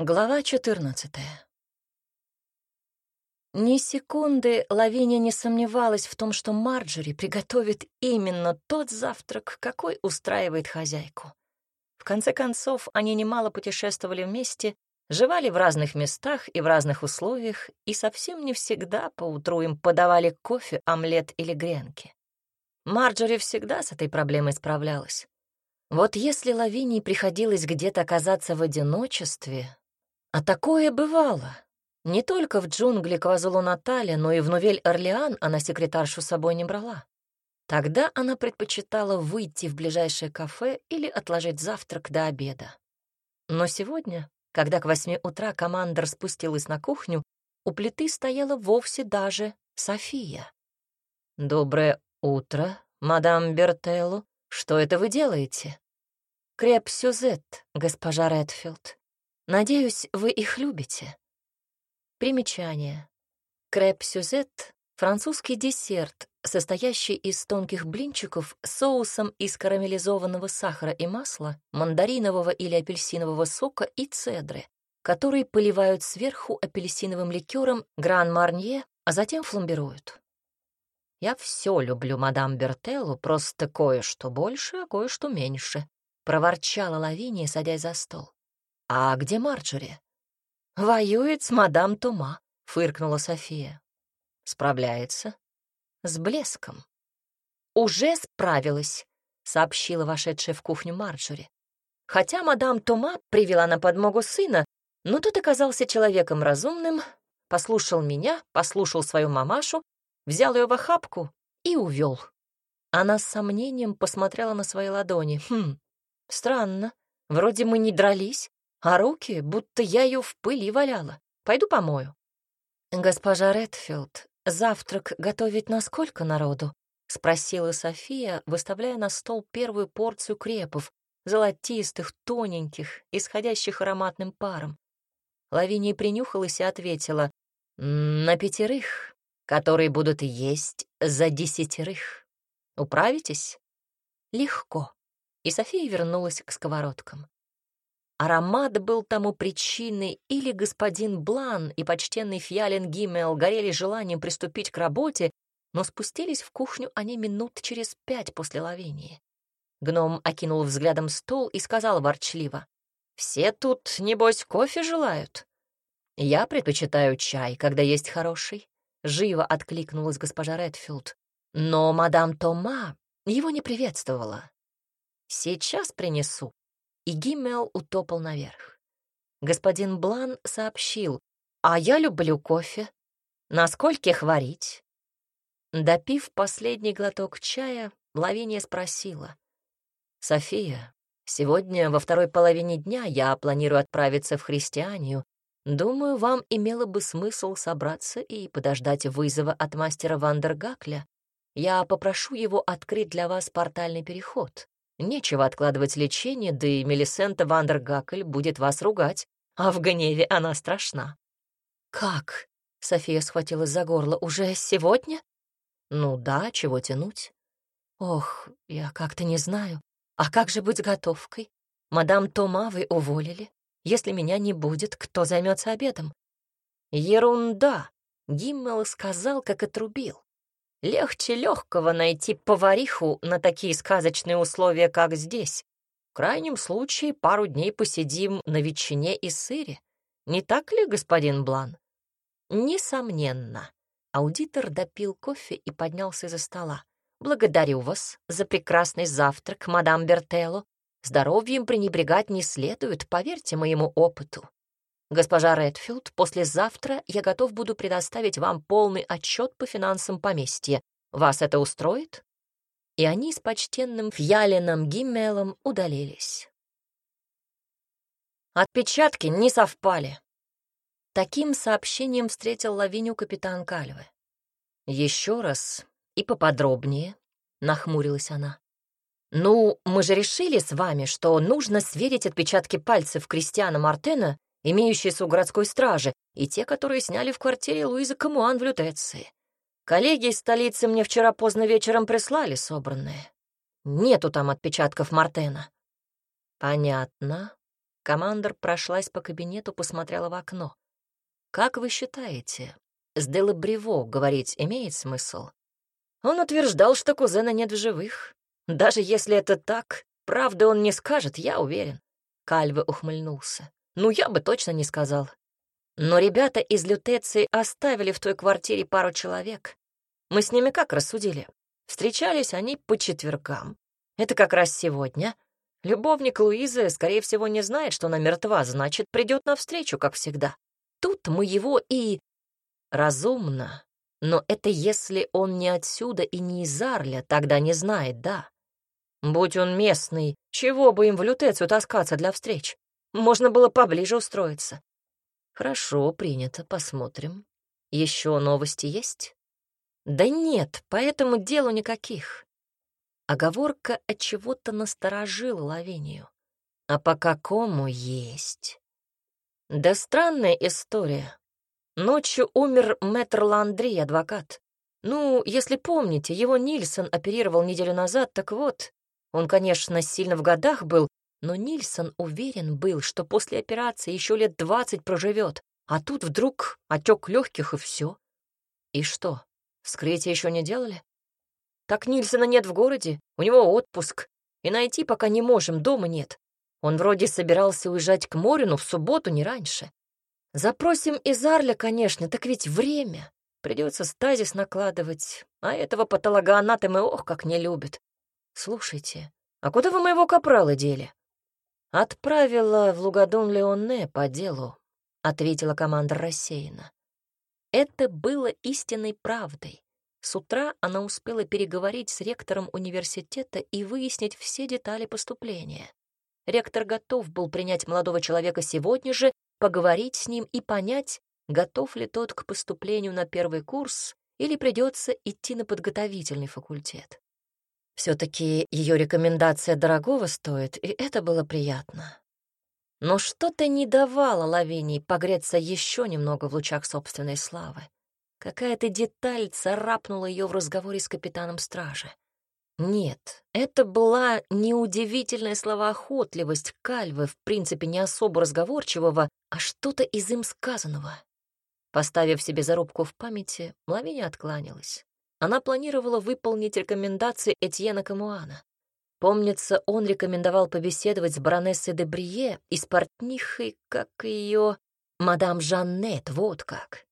Глава 14 Ни секунды Лавиния не сомневалась в том, что Марджори приготовит именно тот завтрак, какой устраивает хозяйку. В конце концов, они немало путешествовали вместе, жевали в разных местах и в разных условиях, и совсем не всегда поутру им подавали кофе, омлет или гренки. Марджори всегда с этой проблемой справлялась. Вот если Лавинии приходилось где-то оказаться в одиночестве, а такое бывало. Не только в джунгли Квазулу-Натале, но и в Нувель-Орлеан она секретаршу с собой не брала. Тогда она предпочитала выйти в ближайшее кафе или отложить завтрак до обеда. Но сегодня, когда к восьми утра командор спустилась на кухню, у плиты стояла вовсе даже София. «Доброе утро, мадам Бертелло. Что это вы делаете?» «Креп Сюзет, госпожа Редфилд. Надеюсь, вы их любите. Примечание. Креп-сюзет — французский десерт, состоящий из тонких блинчиков с соусом из карамелизованного сахара и масла, мандаринового или апельсинового сока и цедры, который поливают сверху апельсиновым ликером Гран-Марнье, а затем фламбируют. «Я все люблю мадам Бертеллу, просто кое-что больше, а кое-что меньше», — проворчала Лавиния, садясь за стол. «А где Марджори?» «Воюет с мадам Тума», — фыркнула София. «Справляется?» «С блеском». «Уже справилась», — сообщила вошедшая в кухню Марджори. Хотя мадам Тома привела на подмогу сына, но тот оказался человеком разумным, послушал меня, послушал свою мамашу, взял ее в охапку и увел. Она с сомнением посмотрела на свои ладони. Хм, странно, вроде мы не дрались, а руки, будто я ее в пыли валяла. Пойду помою. «Госпожа Редфилд, завтрак готовить на сколько народу?» — спросила София, выставляя на стол первую порцию крепов, золотистых, тоненьких, исходящих ароматным паром. Лавиния принюхалась и ответила, «На пятерых, которые будут есть за десятерых. Управитесь?» «Легко». И София вернулась к сковородкам. Аромат был тому причиной, или господин Блан и почтенный Фьялен Гиммел горели желанием приступить к работе, но спустились в кухню они минут через пять после лавения. Гном окинул взглядом стол и сказал ворчливо, «Все тут, небось, кофе желают?» «Я предпочитаю чай, когда есть хороший», — живо откликнулась госпожа Редфилд. Но мадам Тома его не приветствовала. «Сейчас принесу», и Гиммел утопал наверх. Господин Блан сообщил, «А я люблю кофе. На скольких варить?» Допив последний глоток чая, Лавиния спросила, «София, сегодня во второй половине дня я планирую отправиться в христианию. Думаю, вам имело бы смысл собраться и подождать вызова от мастера Вандергакля. Я попрошу его открыть для вас портальный переход. Нечего откладывать лечение, да и Мелисента Вандергакель будет вас ругать, а в гневе она страшна. «Как?» — София схватилась за горло. «Уже сегодня?» «Ну да, чего тянуть?» «Ох, я как-то не знаю. А как же быть готовкой? Мадам Тома вы уволили. Если меня не будет, кто займется обедом?» «Ерунда!» — Гиммел сказал, как отрубил. Легче легкого найти повариху на такие сказочные условия, как здесь. В крайнем случае пару дней посидим на ветчине и сыре. Не так ли, господин Блан? Несомненно. Аудитор допил кофе и поднялся за стола. «Благодарю вас за прекрасный завтрак, мадам Бертелло. Здоровьем пренебрегать не следует, поверьте моему опыту. «Госпожа Редфилд, послезавтра я готов буду предоставить вам полный отчет по финансам поместья. Вас это устроит?» И они с почтенным Фьялином Гиммелом удалились. Отпечатки не совпали. Таким сообщением встретил Лавиню капитан Кальвы. «Еще раз и поподробнее», — нахмурилась она. «Ну, мы же решили с вами, что нужно сверить отпечатки пальцев Кристиана Мартена имеющиеся у городской стражи, и те, которые сняли в квартире Луизы Камуан в Лютеции. Коллеги из столицы мне вчера поздно вечером прислали собранные. Нету там отпечатков Мартена. Понятно. Командор прошлась по кабинету, посмотрела в окно. «Как вы считаете, с Делабрево говорить имеет смысл?» Он утверждал, что кузена нет в живых. Даже если это так, правды он не скажет, я уверен. Кальве ухмыльнулся. Ну, я бы точно не сказал. Но ребята из Лютеции оставили в той квартире пару человек. Мы с ними как рассудили? Встречались они по четвергам. Это как раз сегодня. Любовник Луизы, скорее всего, не знает, что она мертва, значит, придет навстречу, как всегда. Тут мы его и... Разумно. Но это если он не отсюда и не из Арля, тогда не знает, да. Будь он местный, чего бы им в лютецию таскаться для встреч? Можно было поближе устроиться. Хорошо, принято, посмотрим. Еще новости есть? Да нет, по этому делу никаких. Оговорка от чего-то насторожила Лавинию. А по какому есть? Да странная история. Ночью умер мэтр Ландри, адвокат. Ну, если помните, его Нильсон оперировал неделю назад, так вот, он, конечно, сильно в годах был, но Нильсон уверен был, что после операции еще лет двадцать проживет, а тут вдруг отек легких и все. И что, вскрытие еще не делали? Так Нильсона нет в городе, у него отпуск, и найти пока не можем, дома нет. Он вроде собирался уезжать к морю, но в субботу не раньше. Запросим из Арля, конечно, так ведь время. Придется стазис накладывать, а этого патологоанатомы ох, как не любят. Слушайте, а куда вы моего капрала дели? «Отправила в Лугадун Леоне по делу», — ответила команда рассеянно. Это было истинной правдой. С утра она успела переговорить с ректором университета и выяснить все детали поступления. Ректор готов был принять молодого человека сегодня же, поговорить с ним и понять, готов ли тот к поступлению на первый курс или придется идти на подготовительный факультет. Все-таки ее рекомендация дорогого стоит, и это было приятно. Но что-то не давало Лавинии погреться еще немного в лучах собственной славы. Какая-то деталь царапнула ее в разговоре с капитаном стражи. Нет, это была неудивительная словоохотливость Кальвы, в принципе, не особо разговорчивого, а что-то из им сказанного. Поставив себе зарубку в памяти, Лавиния откланялась. Она планировала выполнить рекомендации Этьена Камуана. Помнится, он рекомендовал побеседовать с баронессой де Брие и с портнихой, как ее мадам Жаннет, вот как.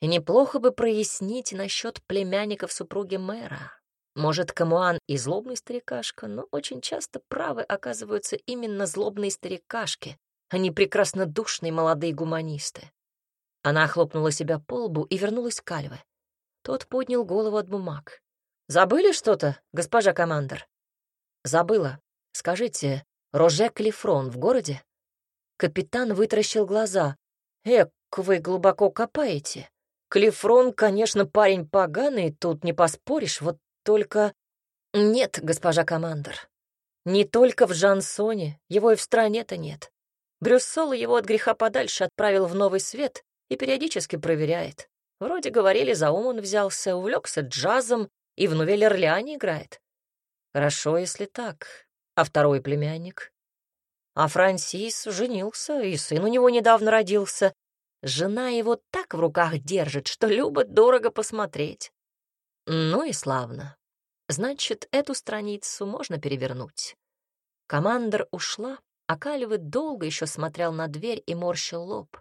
И неплохо бы прояснить насчет племянников супруги мэра. Может, Камуан и злобный старикашка, но очень часто правы оказываются именно злобные старикашки, а не прекрасно душные молодые гуманисты. Она хлопнула себя по лбу и вернулась к Кальве. Тот поднял голову от бумаг. «Забыли что-то, госпожа командор?» «Забыла. Скажите, Роже Клифрон в городе?» Капитан вытаращил глаза. «Эк, вы глубоко копаете. Клифрон, конечно, парень поганый, тут не поспоришь, вот только...» «Нет, госпожа командор. Не только в Жансоне, его и в стране-то нет. Брюссол его от греха подальше отправил в новый свет и периодически проверяет. Вроде говорили, за ум он взялся, увлекся джазом и в Новель-Орлеане играет. Хорошо, если так. А второй племянник? А Франсис женился, и сын у него недавно родился. Жена его так в руках держит, что любит дорого посмотреть. Ну и славно. Значит, эту страницу можно перевернуть. Командор ушла, а Кальвы долго еще смотрел на дверь и морщил лоб.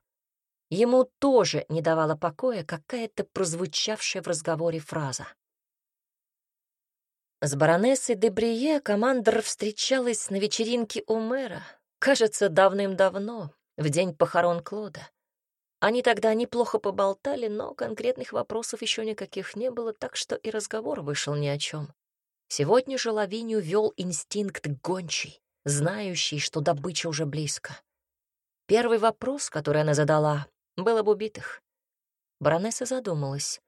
Ему тоже не давала покоя какая-то прозвучавшая в разговоре фраза. С баронессой де Брие командор встречалась на вечеринке у мэра, кажется, давным-давно, в день похорон Клода. Они тогда неплохо поболтали, но конкретных вопросов еще никаких не было, так что и разговор вышел ни о чем. Сегодня же Лавинию вел инстинкт гончий, знающий, что добыча уже близко. Первый вопрос, который она задала, был об убитых. Баронесса задумалась.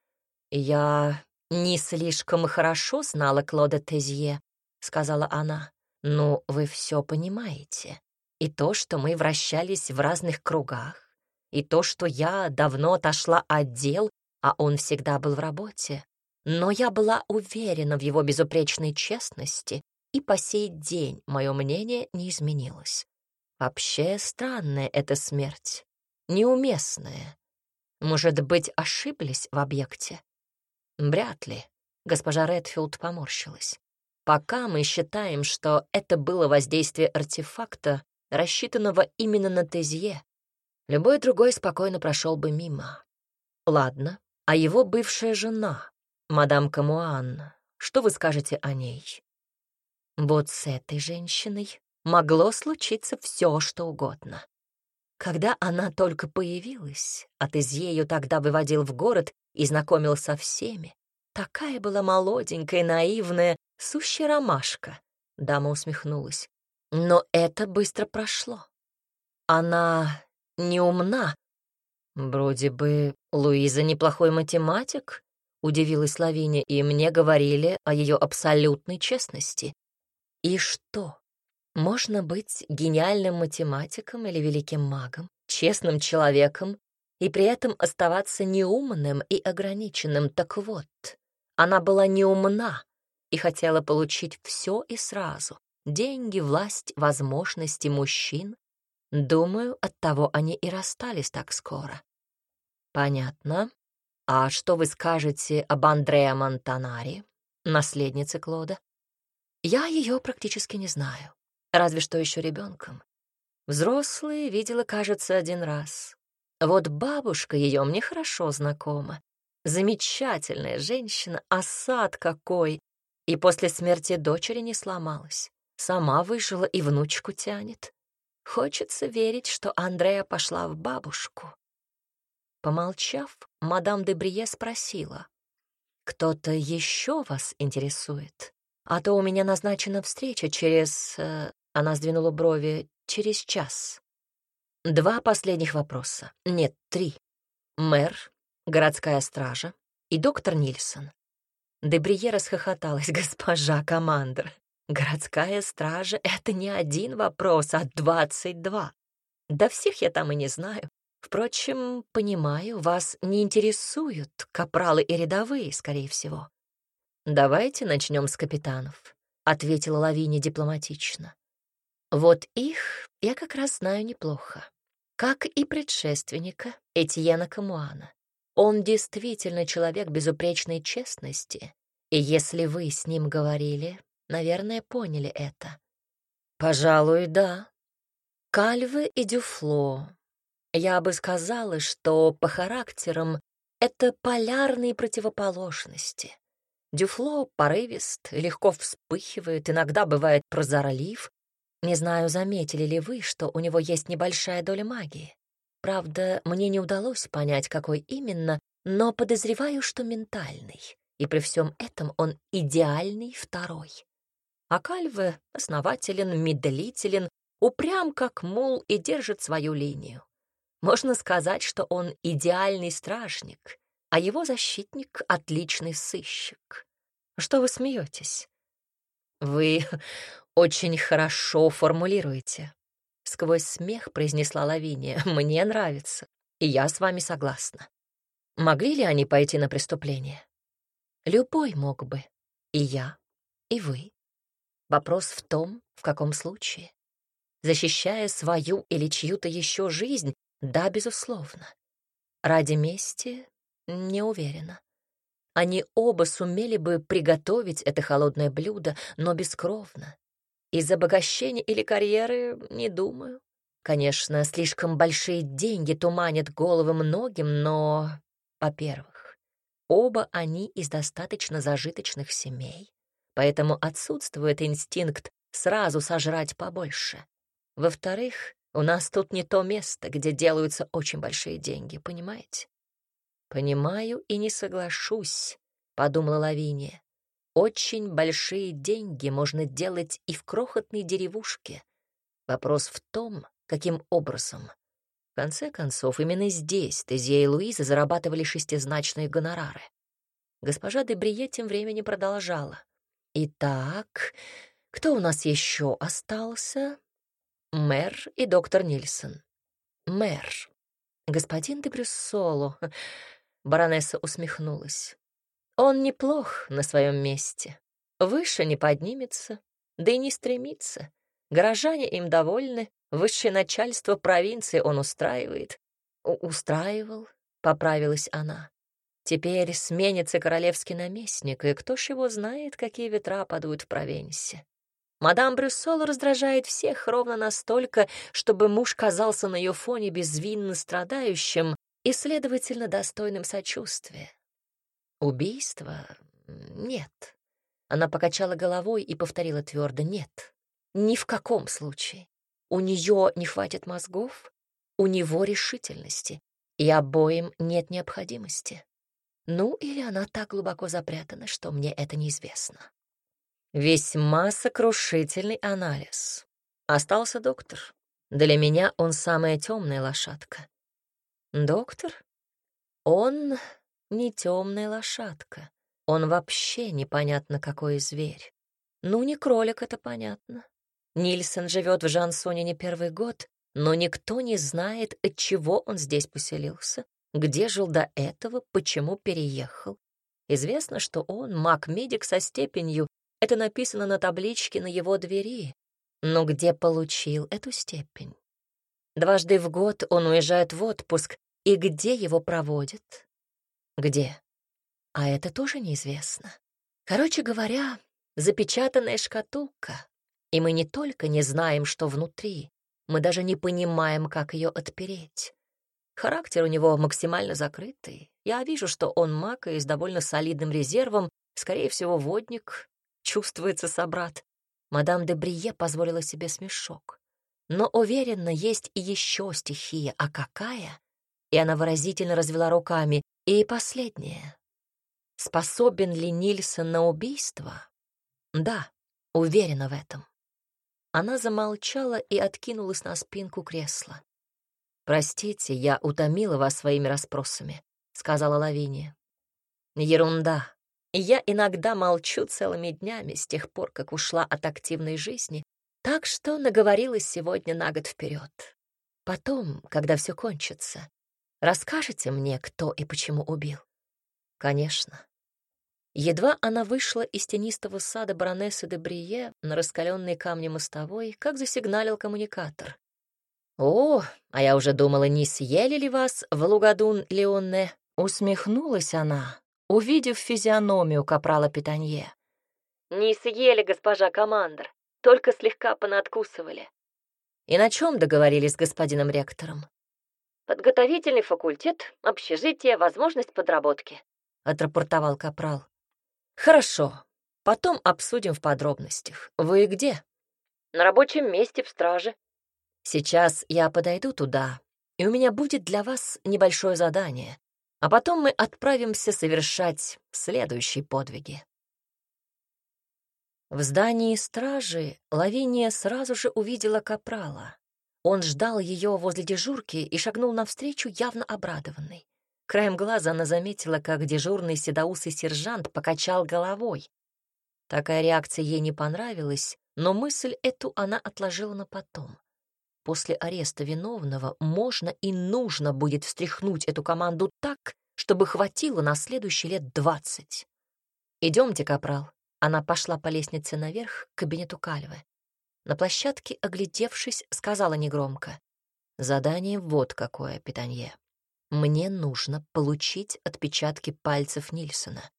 «Я не слишком хорошо знала Клода Тезье», — сказала она. «Ну, вы все понимаете. И то, что мы вращались в разных кругах, и то, что я давно отошла от дел, а он всегда был в работе. Но я была уверена в его безупречной честности, и по сей день мое мнение не изменилось. Вообще странная эта смерть, неуместная. Может быть, ошиблись в объекте? Вряд ли. Госпожа Редфилд поморщилась. Пока мы считаем, что это было воздействие артефакта, рассчитанного именно на Тезье, любой другой спокойно прошел бы мимо. Ладно, а его бывшая жена, мадам Камуан, что вы скажете о ней? Вот с этой женщиной могло случиться все, что угодно. Когда она только появилась, а Тезье ее тогда выводил в город и знакомил со всеми, такая была молоденькая, наивная, сущая ромашка. Дама усмехнулась. Но это быстро прошло. Она не умна. Вроде бы Луиза неплохой математик, удивилась Лавиня, и мне говорили о ее абсолютной честности. И что? Можно быть гениальным математиком или великим магом, честным человеком и при этом оставаться неумным и ограниченным. Так вот, она была неумна и хотела получить все и сразу. Деньги, власть, возможности мужчин. Думаю, оттого они и расстались так скоро. Понятно. А что вы скажете об Андреа Монтанари, наследнице Клода? Я ее практически не знаю, разве что еще ребенком. Взрослые видела, кажется, один раз. Вот бабушка ее мне хорошо знакома. Замечательная женщина, осад какой! И после смерти дочери не сломалась. Сама выжила и внучку тянет. Хочется верить, что Андрея пошла в бабушку. Помолчав, мадам де Брие спросила. «Кто-то еще вас интересует? А то у меня назначена встреча через...» э, Она сдвинула брови. «Через час». Два последних вопроса. Нет, три. Мэр, городская стража и доктор Нильсон. Дебрие расхохоталась, госпожа командор. Городская стража — это не один вопрос, а двадцать два. Да всех я там и не знаю. Впрочем, понимаю, вас не интересуют капралы и рядовые, скорее всего. «Давайте начнем с капитанов», — ответила Лавиния дипломатично. «Вот их я как раз знаю неплохо как и предшественника Этьена Камуана. Он действительно человек безупречной честности, и если вы с ним говорили, наверное, поняли это. Пожалуй, да. Кальвы и Дюфло. Я бы сказала, что по характерам это полярные противоположности. Дюфло порывист, легко вспыхивает, иногда бывает прозорлив, не знаю, заметили ли вы, что у него есть небольшая доля магии. Правда, мне не удалось понять, какой именно, но подозреваю, что ментальный. И при всем этом он идеальный второй. А Кальве основателен, медлителен, упрям как мул и держит свою линию. Можно сказать, что он идеальный стражник, а его защитник — отличный сыщик. Что вы смеетесь? Вы «Очень хорошо формулируете», — сквозь смех произнесла Лавиния. «Мне нравится, и я с вами согласна. Могли ли они пойти на преступление? Любой мог бы. И я, и вы. Вопрос в том, в каком случае. Защищая свою или чью-то еще жизнь, да, безусловно. Ради мести не уверена. Они оба сумели бы приготовить это холодное блюдо, но бескровно, из обогащения или карьеры не думаю. Конечно, слишком большие деньги туманят головы многим, но, во-первых, оба они из достаточно зажиточных семей, поэтому отсутствует инстинкт сразу сожрать побольше. Во-вторых, у нас тут не то место, где делаются очень большие деньги, понимаете? Понимаю и не соглашусь, подумала Лавиния. Очень большие деньги можно делать и в крохотной деревушке. Вопрос в том, каким образом. В конце концов, именно здесь Тезия и Луиза зарабатывали шестизначные гонорары. Госпожа де Брие тем временем продолжала. «Итак, кто у нас еще остался?» «Мэр и доктор Нильсон». «Мэр. Господин де Брюссоло». Баронесса усмехнулась. Он неплох на своем месте. Выше не поднимется, да и не стремится. Горожане им довольны, высшее начальство провинции он устраивает. У «Устраивал», — поправилась она. Теперь сменится королевский наместник, и кто ж его знает, какие ветра подуют в провинции. Мадам Брюссол раздражает всех ровно настолько, чтобы муж казался на ее фоне безвинно страдающим и, следовательно, достойным сочувствия. Убийство? Нет. Она покачала головой и повторила твердо «нет». Ни в каком случае. У нее не хватит мозгов, у него решительности, и обоим нет необходимости. Ну, или она так глубоко запрятана, что мне это неизвестно. Весьма сокрушительный анализ. Остался доктор. Для меня он самая темная лошадка. Доктор? Он не темная лошадка. Он вообще непонятно какой зверь. Ну, не кролик, это понятно. Нильсон живет в Жансоне не первый год, но никто не знает, от чего он здесь поселился где жил до этого, почему переехал. Известно, что он маг-медик со степенью, это написано на табличке на его двери. Но где получил эту степень? Дважды в год он уезжает в отпуск, и где его проводят? Где? А это тоже неизвестно. Короче говоря, запечатанная шкатулка, и мы не только не знаем, что внутри, мы даже не понимаем, как ее отпереть. Характер у него максимально закрытый. Я вижу, что он маг и с довольно солидным резервом, скорее всего, водник, чувствуется собрат. Мадам де Брие позволила себе смешок. Но, уверенно, есть и еще стихия. А какая? И она выразительно развела руками. И последнее. Способен ли Нильсон на убийство? Да, уверена в этом. Она замолчала и откинулась на спинку кресла. «Простите, я утомила вас своими расспросами», — сказала Лавиния. «Ерунда. Я иногда молчу целыми днями с тех пор, как ушла от активной жизни, так что наговорилась сегодня на год вперед. Потом, когда все кончится, расскажете мне, кто и почему убил?» «Конечно». Едва она вышла из тенистого сада баронессы де Брие на раскаленные камни мостовой, как засигналил коммуникатор. «О, а я уже думала, не съели ли вас в Лугадун Леонне?» Усмехнулась она, увидев физиономию капрала Питанье. «Не съели, госпожа командор, только слегка понадкусывали». «И на чем договорились с господином ректором?» «Подготовительный факультет, общежитие, возможность подработки», — отрапортовал капрал. «Хорошо, потом обсудим в подробностях. Вы где?» «На рабочем месте в страже», Сейчас я подойду туда, и у меня будет для вас небольшое задание, а потом мы отправимся совершать следующие подвиги. В здании стражи Лавиния сразу же увидела капрала. Он ждал ее возле дежурки и шагнул навстречу, явно обрадованный. Краем глаза она заметила, как дежурный седоусый сержант покачал головой. Такая реакция ей не понравилась, но мысль эту она отложила на потом. После ареста виновного можно и нужно будет встряхнуть эту команду так, чтобы хватило на следующие лет двадцать. «Идемте, капрал». Она пошла по лестнице наверх к кабинету Кальвы. На площадке, оглядевшись, сказала негромко. «Задание вот какое, Питанье. Мне нужно получить отпечатки пальцев Нильсона.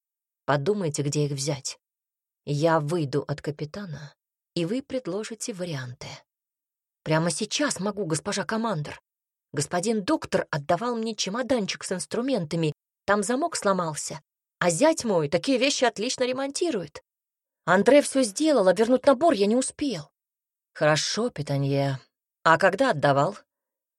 Подумайте, где их взять. Я выйду от капитана, и вы предложите варианты. Прямо сейчас могу, госпожа командор. Господин доктор отдавал мне чемоданчик с инструментами, там замок сломался. А зять мой такие вещи отлично ремонтирует. Андре все сделал, а вернуть набор я не успел. Хорошо, Питанье. А когда отдавал?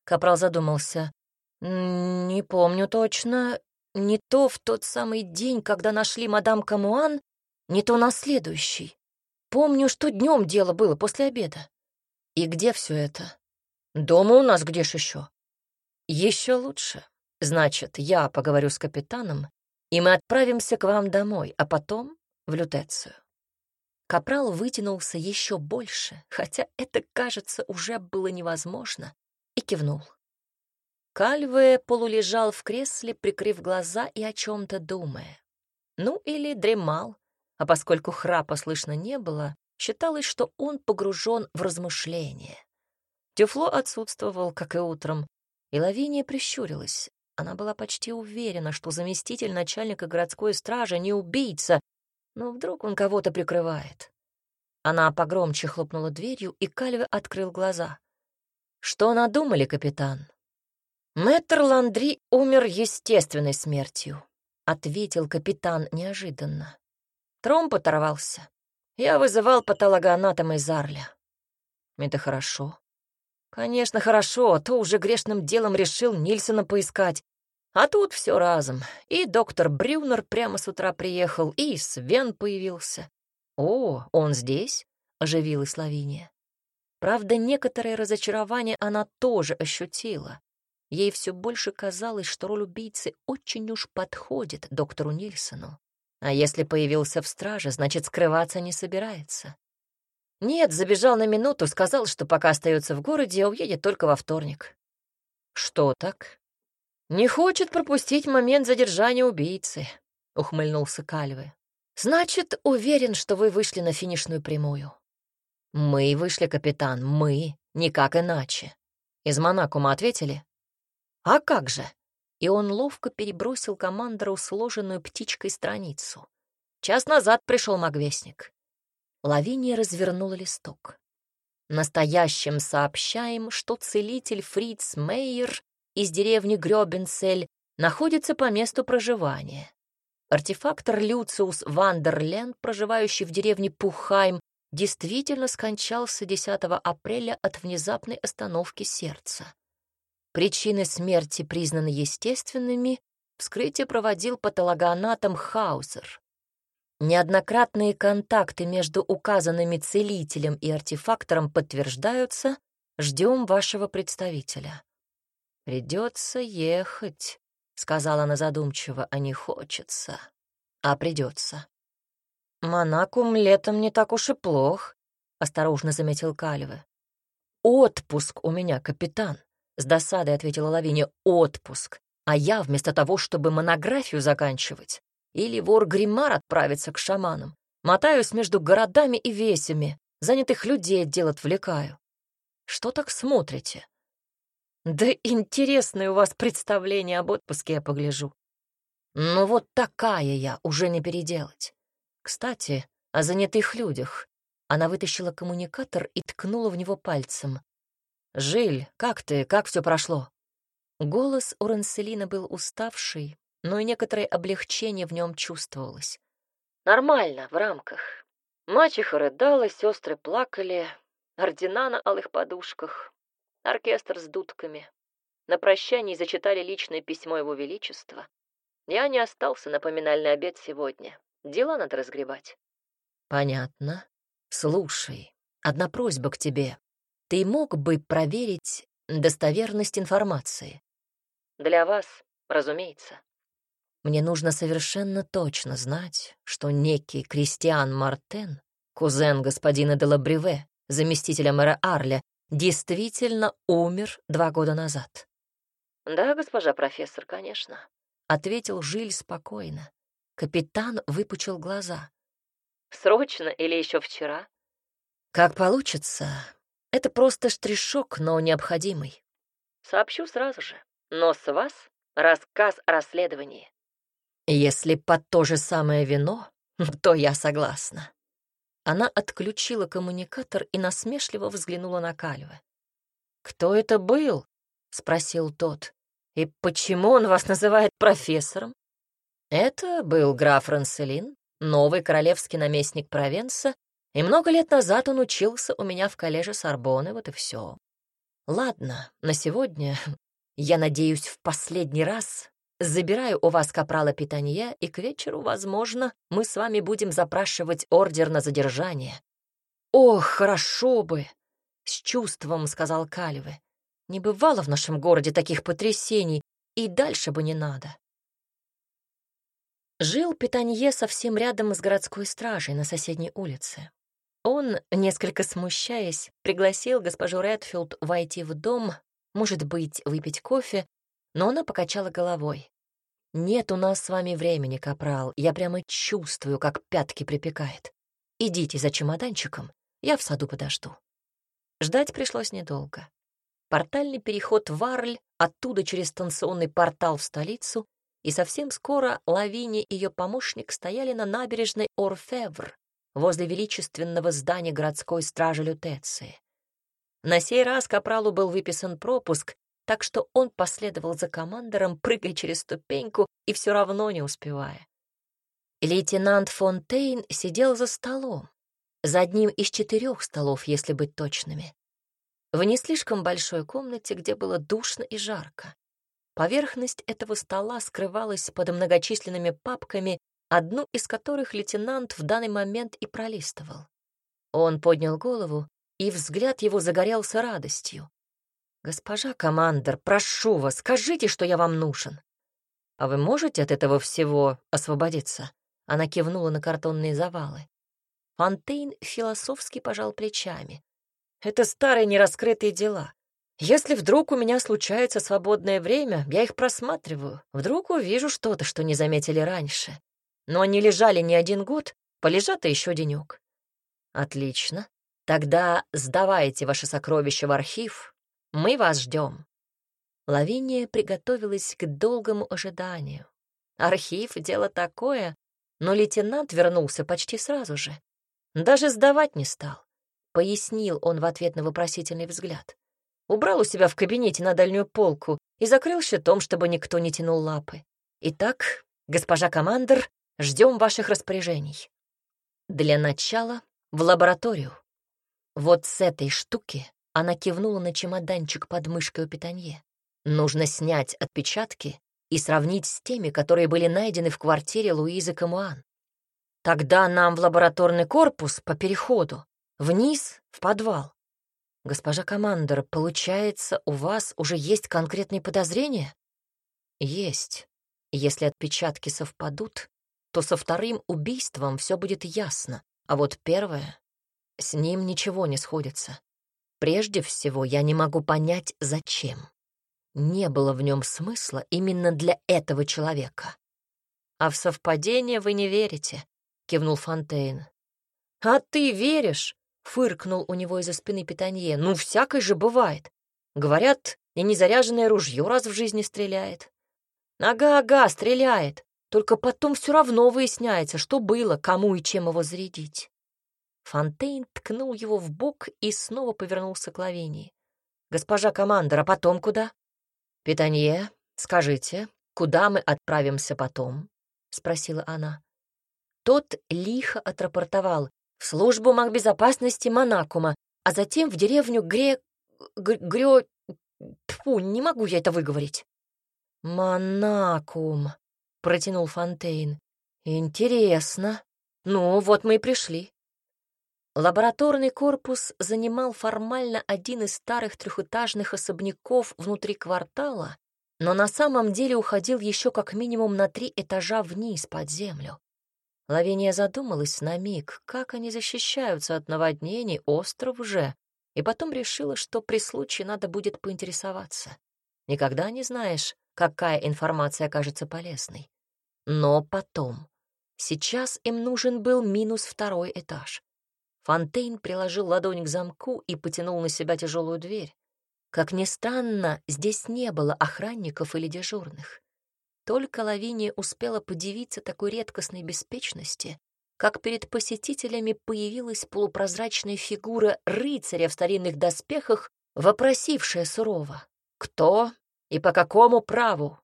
Капрал задумался. Не помню точно. Не то в тот самый день, когда нашли мадам Камуан, не то на следующий. Помню, что днем дело было после обеда. И где все это? Дома у нас где ж еще? Еще лучше. Значит, я поговорю с капитаном, и мы отправимся к вам домой, а потом в лютецию. Капрал вытянулся еще больше, хотя это, кажется, уже было невозможно, и кивнул. Кальве полулежал в кресле, прикрыв глаза и о чем-то думая. Ну, или дремал, а поскольку храпа слышно не было, Считалось, что он погружен в размышления. Тюфло отсутствовал, как и утром, и Лавиния прищурилась. Она была почти уверена, что заместитель начальника городской стражи не убийца, но вдруг он кого-то прикрывает. Она погромче хлопнула дверью, и Кальве открыл глаза. «Что надумали, капитан?» «Мэтр Ландри умер естественной смертью», — ответил капитан неожиданно. Тромб оторвался. Я вызывал патологоанатома из Арля. Это хорошо. Конечно, хорошо, а то уже грешным делом решил Нильсона поискать. А тут все разом. И доктор Брюнер прямо с утра приехал, и Свен появился. «О, он здесь?» — оживилась Лавиния. Правда, некоторое разочарование она тоже ощутила. Ей все больше казалось, что роль убийцы очень уж подходит доктору Нильсону. А если появился в страже, значит, скрываться не собирается. Нет, забежал на минуту, сказал, что пока остается в городе, а уедет только во вторник. Что так? Не хочет пропустить момент задержания убийцы, ухмыльнулся Кальвы. Значит, уверен, что вы вышли на финишную прямую. Мы вышли, капитан, мы, никак иначе. Из Монакума ответили? А как же? И он ловко перебросил командору сложенную птичкой страницу. Час назад пришел магвестник. Лавиния развернула листок. Настоящим сообщаем, что целитель Фриц Мейер из деревни Грёбенцель находится по месту проживания. Артефактор Люциус Вандерлен, проживающий в деревне Пухайм, действительно скончался 10 апреля от внезапной остановки сердца. Причины смерти признаны естественными, вскрытие проводил патологоанатом Хаузер. Неоднократные контакты между указанными целителем и артефактором подтверждаются. Ждем вашего представителя. Придется ехать, сказала она задумчиво, а не хочется. А придется. Монакум летом не так уж и плох, осторожно заметил Калеве. Отпуск у меня, капитан, с досадой ответила Лавиния. Отпуск. А я вместо того, чтобы монографию заканчивать, или вор-гримар отправится к шаманам. Мотаюсь между городами и весями, занятых людей дел отвлекаю. Что так смотрите? Да интересное у вас представление об отпуске, я погляжу. Ну вот такая я, уже не переделать. Кстати, о занятых людях. Она вытащила коммуникатор и ткнула в него пальцем. «Жиль, как ты? Как все прошло?» Голос у Ранселина был уставший, но и некоторое облегчение в нем чувствовалось. Нормально, в рамках. Мачеха рыдала, сестры плакали, ордена на алых подушках, оркестр с дудками. На прощании зачитали личное письмо Его Величества. Я не остался на поминальный обед сегодня. Дела надо разгребать. Понятно. Слушай, одна просьба к тебе. Ты мог бы проверить достоверность информации? Для вас, разумеется. Мне нужно совершенно точно знать, что некий Кристиан Мартен, кузен господина де Лабриве, заместителя мэра Арля, действительно умер два года назад. «Да, госпожа профессор, конечно», — ответил Жиль спокойно. Капитан выпучил глаза. «Срочно или еще вчера?» «Как получится. Это просто штришок, но необходимый. Сообщу сразу же. Но с вас рассказ о расследовании. Если под то же самое вино, то я согласна. Она отключила коммуникатор и насмешливо взглянула на Кальве. «Кто это был?» — спросил тот. «И почему он вас называет профессором?» «Это был граф Ранселин, новый королевский наместник Провенса, и много лет назад он учился у меня в коллеже Сорбоны, вот и все. Ладно, на сегодня, я надеюсь, в последний раз Забираю у вас капрала питания, и к вечеру, возможно, мы с вами будем запрашивать ордер на задержание». «Ох, хорошо бы!» — с чувством сказал Калеве. «Не бывало в нашем городе таких потрясений, и дальше бы не надо». Жил Питанье совсем рядом с городской стражей на соседней улице. Он, несколько смущаясь, пригласил госпожу Редфилд войти в дом, может быть, выпить кофе, но она покачала головой. «Нет у нас с вами времени, капрал. Я прямо чувствую, как пятки припекает. Идите за чемоданчиком, я в саду подожду». Ждать пришлось недолго. Портальный переход в Арль, оттуда через станционный портал в столицу, и совсем скоро Лавини и ее помощник стояли на набережной Орфевр, возле величественного здания городской стражи Лютеции. На сей раз Капралу был выписан пропуск, так что он последовал за командором, прыгая через ступеньку и все равно не успевая. Лейтенант Фонтейн сидел за столом, за одним из четырех столов, если быть точными. В не слишком большой комнате, где было душно и жарко. Поверхность этого стола скрывалась под многочисленными папками, одну из которых лейтенант в данный момент и пролистывал. Он поднял голову, и взгляд его загорелся радостью. «Госпожа командор, прошу вас, скажите, что я вам нужен». «А вы можете от этого всего освободиться?» Она кивнула на картонные завалы. Фонтейн философски пожал плечами. «Это старые нераскрытые дела. Если вдруг у меня случается свободное время, я их просматриваю. Вдруг увижу что-то, что не заметили раньше. Но они лежали не один год, полежат и еще денек. Отлично. Тогда сдавайте ваши сокровища в архив. Мы вас ждем. Лавиния приготовилась к долгому ожиданию. Архив — дело такое, но лейтенант вернулся почти сразу же. Даже сдавать не стал. Пояснил он в ответ на вопросительный взгляд. Убрал у себя в кабинете на дальнюю полку и закрыл щитом, чтобы никто не тянул лапы. Итак, госпожа командир, ждем ваших распоряжений. Для начала в лабораторию. Вот с этой штуки она кивнула на чемоданчик под мышкой у питанье. Нужно снять отпечатки и сравнить с теми, которые были найдены в квартире Луизы Камуан. Тогда нам в лабораторный корпус по переходу, вниз, в подвал. «Госпожа командор, получается, у вас уже есть конкретные подозрения?» «Есть. Если отпечатки совпадут, то со вторым убийством все будет ясно, а вот первое... С ним ничего не сходится. Прежде всего, я не могу понять, зачем. Не было в нем смысла именно для этого человека. «А в совпадение вы не верите», — кивнул Фонтейн. «А ты веришь?» Фыркнул у него из-за спины питанье. «Ну, всякое же бывает. Говорят, и незаряженное ружье раз в жизни стреляет». «Ага-ага, стреляет. Только потом все равно выясняется, что было, кому и чем его зарядить». Фонтейн ткнул его в бок и снова повернулся к Лавинии. «Госпожа командор, а потом куда?» «Питанье, скажите, куда мы отправимся потом?» — спросила она. Тот лихо отрапортовал в службу магбезопасности Монакума, а затем в деревню Гре... Грё... Тьфу, не могу я это выговорить. «Монакум», — протянул Фонтейн. «Интересно. Ну, вот мы и пришли». Лабораторный корпус занимал формально один из старых трехэтажных особняков внутри квартала, но на самом деле уходил еще как минимум на три этажа вниз под землю. Лавиния задумалась на миг, как они защищаются от наводнений, остров же, и потом решила, что при случае надо будет поинтересоваться. Никогда не знаешь, какая информация окажется полезной. Но потом. Сейчас им нужен был минус второй этаж. Фонтейн приложил ладонь к замку и потянул на себя тяжелую дверь. Как ни странно, здесь не было охранников или дежурных. Только Лавиния успела подивиться такой редкостной беспечности, как перед посетителями появилась полупрозрачная фигура рыцаря в старинных доспехах, вопросившая сурово «Кто и по какому праву?»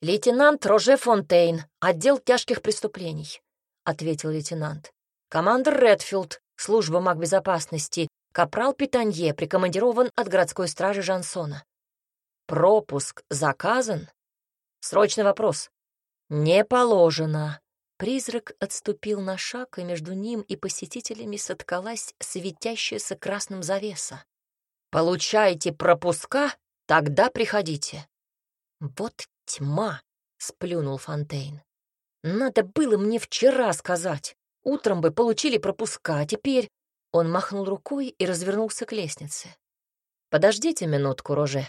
«Лейтенант Роже Фонтейн, отдел тяжких преступлений», — ответил лейтенант. «Командор Редфилд, служба магбезопасности, капрал Питанье прикомандирован от городской стражи Жансона. Пропуск заказан?» Срочный вопрос. Не положено. Призрак отступил на шаг, и между ним и посетителями соткалась светящаяся красным завеса. «Получаете пропуска? Тогда приходите». «Вот тьма!» — сплюнул Фонтейн. «Надо было мне вчера сказать. Утром бы получили пропуска, а теперь...» Он махнул рукой и развернулся к лестнице. «Подождите минутку, Роже.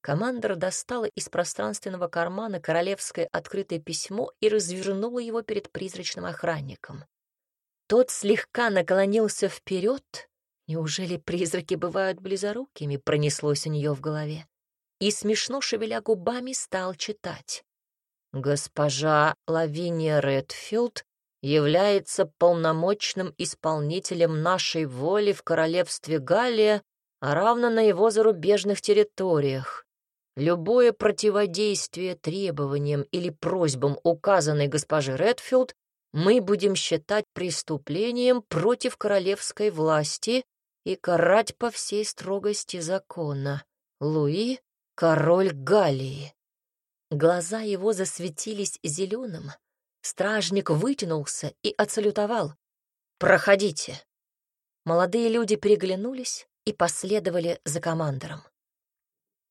Командор достала из пространственного кармана королевское открытое письмо и развернула его перед призрачным охранником. Тот слегка наклонился вперед. Неужели призраки бывают близорукими, пронеслось у нее в голове. И, смешно шевеля губами, стал читать. Госпожа Лавиния Редфилд является полномочным исполнителем нашей воли в королевстве Галлия, а равно на его зарубежных территориях. Любое противодействие требованиям или просьбам указанной госпожи Редфилд мы будем считать преступлением против королевской власти и карать по всей строгости закона. Луи — король Галлии. Глаза его засветились зеленым. Стражник вытянулся и отсалютовал. «Проходите». Молодые люди переглянулись и последовали за командором.